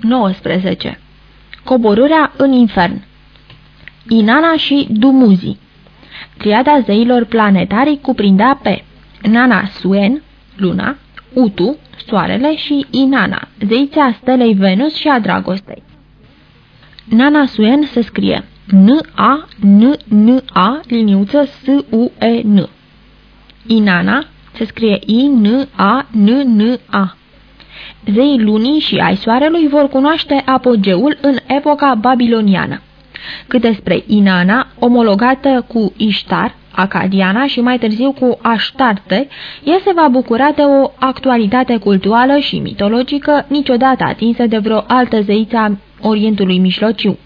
19. Coborârea în infern Inana și Dumuzi Triada zeilor planetari cuprindea pe Nana Suen, luna, Utu, soarele și Inana, zeița stelei Venus și a dragostei. Nana Suen se scrie N-A-N-N-A, liniuță S-U-E-N. Inana se scrie I-N-A-N-N-A. Zeii lunii și ai soarelui vor cunoaște apogeul în epoca babiloniană. Cât despre Inana, omologată cu Ishtar, acadiana și mai târziu cu Aștarte, ea se va bucura de o actualitate cultuală și mitologică niciodată atinsă de vreo altă zeiță a Orientului Mijlociu.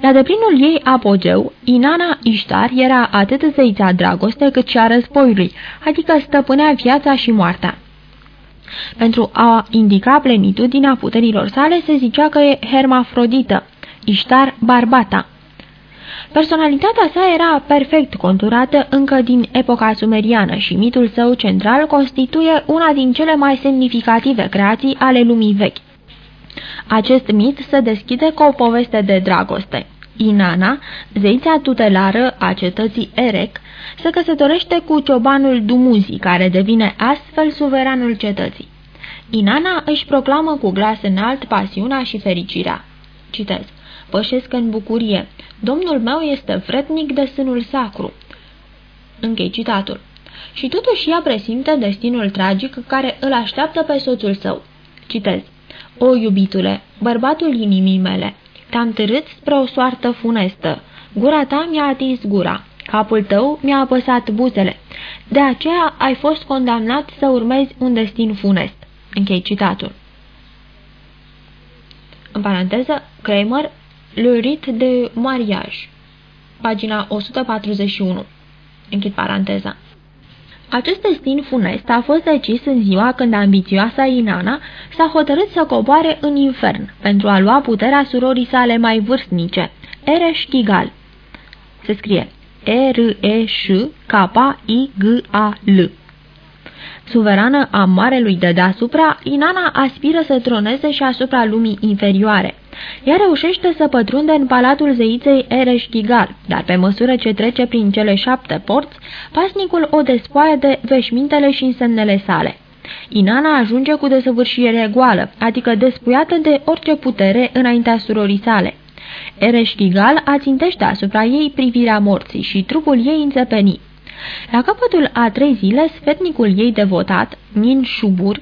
La deplinul ei apogeu, Inana Ishtar era atât zeița dragoste cât și a războiului, adică stăpânea viața și moartea. Pentru a indica plenitudinea puterilor sale se zicea că e hermafrodită, Ishtar barbata. Personalitatea sa era perfect conturată încă din epoca sumeriană și mitul său central constituie una din cele mai semnificative creații ale lumii vechi. Acest mit se deschide cu o poveste de dragoste. Inana, zeița tutelară a cetății Erec, se căsătorește cu ciobanul Dumuzi, care devine astfel suveranul cetății. Inana își proclamă cu glas înalt pasiunea și fericirea. Citez. Pășesc în bucurie. Domnul meu este vrednic de sânul sacru. Închei citatul. Și totuși ea presimte destinul tragic care îl așteaptă pe soțul său. Citez. O, iubitule, bărbatul inimii mele, te-am târât spre o soartă funestă. Gura ta mi-a atins gura, capul tău mi-a apăsat buzele. De aceea ai fost condamnat să urmezi un destin funest. Închei citatul. În paranteză, Kramer, Le Rit de Mariage, pagina 141. Închid paranteza. Acest destin funest a fost decis în ziua când ambițioasa Inana s-a hotărât să coboare în infern pentru a lua puterea surorii sale mai vârstnice, Eresh Kigal. Se scrie E-R-E-Ș-K-I-G-A-L. Suverană a marelui de deasupra, Inana aspiră să troneze și asupra lumii inferioare. Ea reușește să pătrunde în palatul zeiței Ereș Gigal, dar pe măsură ce trece prin cele șapte porți, pasnicul o despoaie de veșmintele și însemnele sale. Inana ajunge cu desăvârșire goală, adică despuiată de orice putere înaintea surorii sale. Ereș Gigal ațintește asupra ei privirea morții și trupul ei înțepeni. La capătul a trei zile, sfetnicul ei devotat, Min Shubur,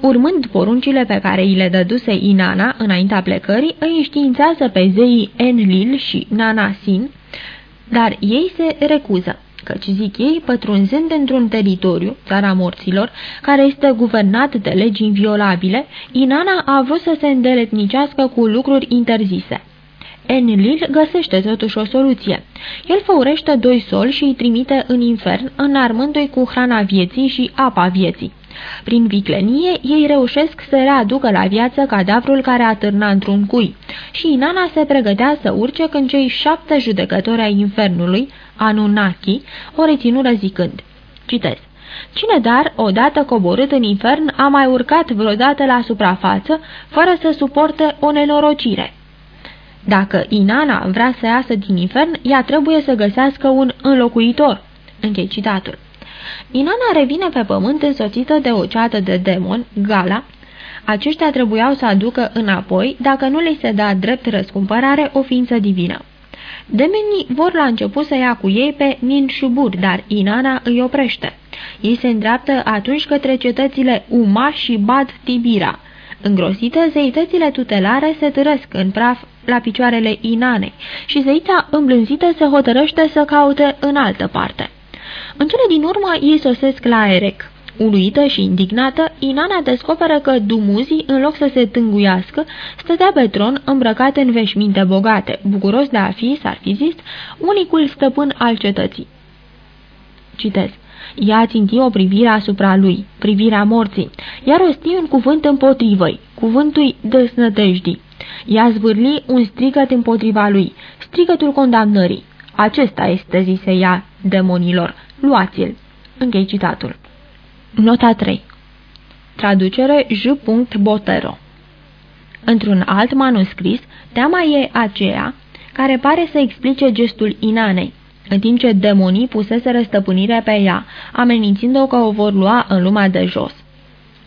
urmând poruncile pe care îi le dăduse Inana înaintea plecării, îi înștiințează pe zeii Enlil și Nana Sin, dar ei se recuză căci zic ei, pătrunzând într-un teritoriu, țara morților, care este guvernat de legi inviolabile, Inana a vrut să se îndeletnicească cu lucruri interzise. Enlil găsește totuși o soluție. El făurește doi soli și îi trimite în infern, înarmându-i cu hrana vieții și apa vieții. Prin viclenie, ei reușesc să readucă la viață cadavrul care atârna într-un cui și Inana se pregătea să urce când cei șapte judecători ai infernului, Anunnaki, o reținură zicând. Citez. Cine dar, odată coborât în infern, a mai urcat vreodată la suprafață, fără să suporte o nenorocire? Dacă Inana vrea să iasă din infern, ea trebuie să găsească un înlocuitor. Închei citatul. Inana revine pe pământ însoțită de o ceată de demon, Gala. Aceștia trebuiau să aducă înapoi, dacă nu le se da drept răscumpărare, o ființă divină. Demenii vor la început să ia cu ei pe Shubur, dar Inana îi oprește. Ei se îndreaptă atunci către cetățile Uma și Bad Tibira. Îngrosite, zeitățile tutelare se târăsc în praf la picioarele Inanei și zeița îmblânzită se hotărăște să caute în altă parte. În cele din urmă ei sosesc la Erec. Uluită și indignată, Inana descoperă că Dumuzi, în loc să se tânguiască, stătea pe tron îmbrăcat în veșminte bogate, bucuros de a fi, s-ar fi zis, unicul stăpân al cetății. Citez. Ea ținti o privire asupra lui, privirea morții, iar rosti un cuvânt împotrivă-i, cuvântul desnădejdii. Ea zvârli un strigăt împotriva lui, strigătul condamnării. Acesta este, zise ea, demonilor, luați-l. Închei citatul. Nota 3 Traducere J. Botero Într-un alt manuscris, teama e aceea care pare să explice gestul Inanei, în timp ce demonii pusese stăpânire pe ea, amenințind-o că o vor lua în lumea de jos.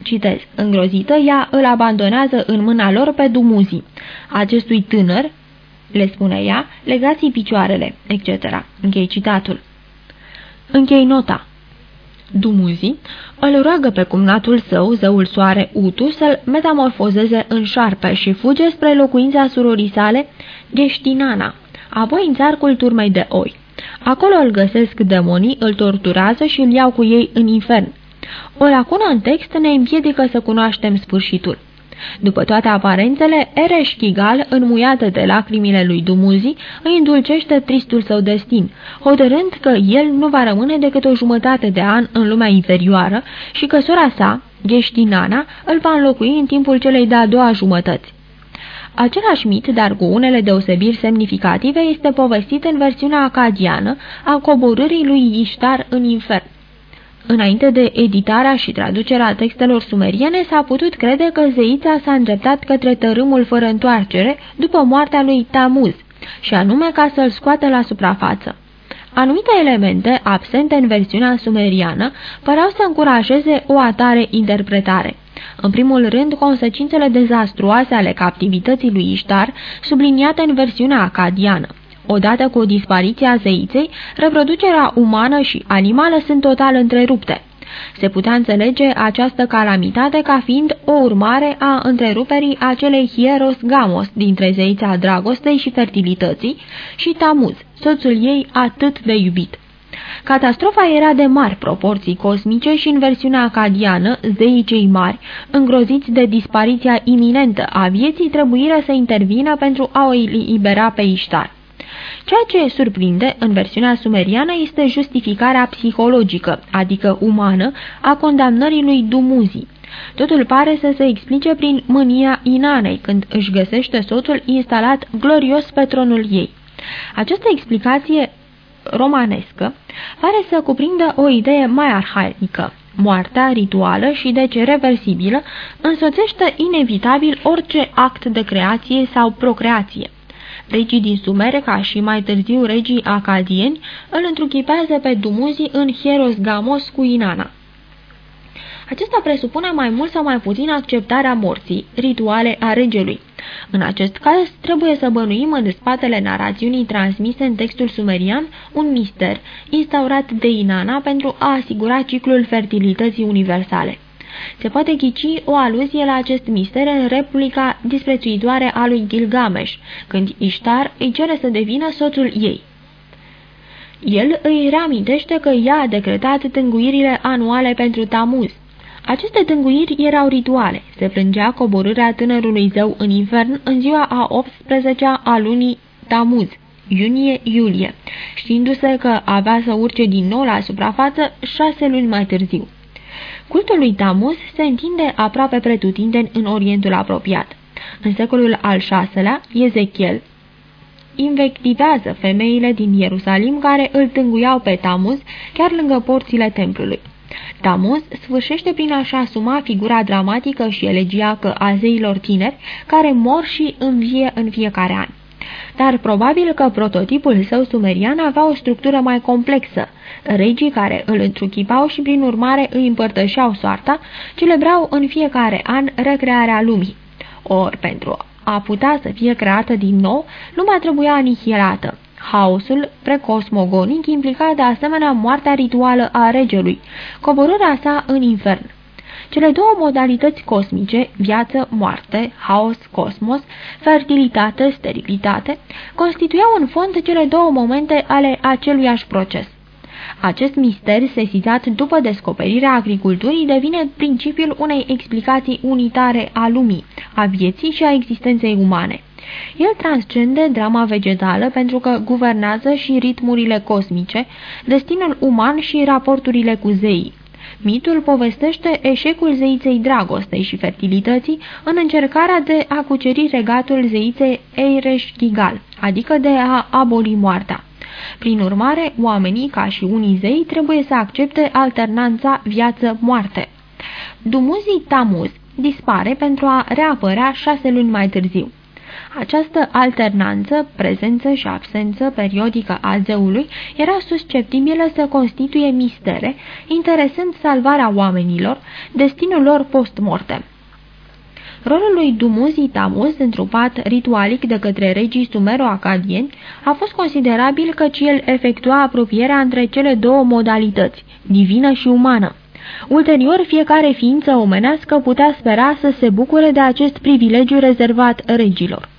Citez, îngrozită, ea îl abandonează în mâna lor pe Dumuzi. Acestui tânăr, le spune ea, legați picioarele, etc. Închei citatul. Închei nota. Dumuzi îl roagă pe cumnatul său, zeul soare Utu, să-l metamorfozeze în șarpe și fuge spre locuința surorii sale, Gheștinana, apoi în țarcul turmei de oi. Acolo îl găsesc demonii, îl torturează și îl iau cu ei în infern. O lacună în text ne împiedică să cunoaștem sfârșitul. După toate aparențele, Ereș Chigal, înmuiată de lacrimile lui Dumuzi, îi îndulcește tristul său destin, hotărând că el nu va rămâne decât o jumătate de an în lumea inferioară și că sora sa, Gheștinana, îl va înlocui în timpul celei de-a doua jumătăți. Același mit, dar cu unele deosebiri semnificative, este povestit în versiunea acadiană a coborârii lui Iștar în infern. Înainte de editarea și traducerea textelor sumeriene, s-a putut crede că zeița s-a îndreptat către tărâmul fără întoarcere după moartea lui Tamuz, și anume ca să-l scoată la suprafață. Anumite elemente, absente în versiunea sumeriană, păreau să încurajeze o atare interpretare. În primul rând, consecințele dezastruoase ale captivității lui Iștar, subliniate în versiunea acadiană. Odată cu dispariția zeiței, reproducerea umană și animală sunt total întrerupte. Se putea înțelege această calamitate ca fiind o urmare a întreruperii acelei hieros gamos dintre zeița dragostei și fertilității și Tamuz, soțul ei atât de iubit. Catastrofa era de mari proporții cosmice și în versiunea acadiană, zeii cei mari, îngroziți de dispariția iminentă a vieții, trebuiră să intervină pentru a o elibera pe Iștar. Ceea ce surprinde în versiunea sumeriană este justificarea psihologică, adică umană, a condamnării lui Dumuzi. Totul pare să se explice prin mânia Inanei, când își găsește soțul instalat glorios pe tronul ei. Această explicație romanescă pare să cuprindă o idee mai arhaică. Moartea rituală și deci reversibilă însoțește inevitabil orice act de creație sau procreație. Regii din Sumer, ca și mai târziu regii acadieni, îl întruchipează pe Dumuzi în Hieros Gamos cu Inana. Acesta presupune mai mult sau mai puțin acceptarea morții, rituale a regelui. În acest caz, trebuie să bănuim în spatele narațiunii transmise în textul sumerian un mister, instaurat de Inana pentru a asigura ciclul fertilității universale. Se poate ghici o aluzie la acest mister în replica disprețuitoare a lui Gilgamesh, când Ishtar îi cere să devină soțul ei. El îi reamintește că ea a decretat tânguirile anuale pentru Tamuz. Aceste tânguiri erau rituale. Se plângea coborârea tânărului zeu în infern în ziua a 18-a a lunii Tamuz, iunie-iulie, știindu-se că avea să urce din nou la suprafață șase luni mai târziu. Cultul lui Tamus se întinde aproape pretutindeni în Orientul apropiat. În secolul al VI-lea, Ezechiel invectivează femeile din Ierusalim care îl tânguiau pe Tamuz chiar lângă porțile templului. Tamuz sfârșește prin a-și asuma figura dramatică și elegiacă a zeilor tineri care mor și învie în fiecare an dar probabil că prototipul său sumerian avea o structură mai complexă. Regii care îl întruchipau și prin urmare îi împărtășeau soarta, celebrau în fiecare an recrearea lumii. Ori pentru a putea să fie creată din nou, lumea trebuia anihilată. Haosul precosmogonic implica de asemenea moartea rituală a regelui, coborârea sa în infern. Cele două modalități cosmice, viață, moarte, haos, cosmos, fertilitate, sterilitate, constituiau în fond cele două momente ale aceluiași proces. Acest mister, sesizat după descoperirea agriculturii, devine principiul unei explicații unitare a lumii, a vieții și a existenței umane. El transcende drama vegetală pentru că guvernează și ritmurile cosmice, destinul uman și raporturile cu zeii. Mitul povestește eșecul zeiței dragostei și fertilității în încercarea de a cuceri regatul zeiței Eireș Gigal, adică de a aboli moartea. Prin urmare, oamenii, ca și unii zei, trebuie să accepte alternanța viață-moarte. Dumuzii Tamuz dispare pentru a reapărea șase luni mai târziu. Această alternanță, prezență și absență periodică a zeului, era susceptibilă să constituie mistere, interesând salvarea oamenilor, destinul lor post-mortem. Rolul lui Dumuzi Tamuz, întrupat ritualic de către regii sumero-acadieni, a fost considerabil căci el efectua apropierea între cele două modalități, divină și umană. Ulterior, fiecare ființă omenească putea spera să se bucure de acest privilegiu rezervat regilor.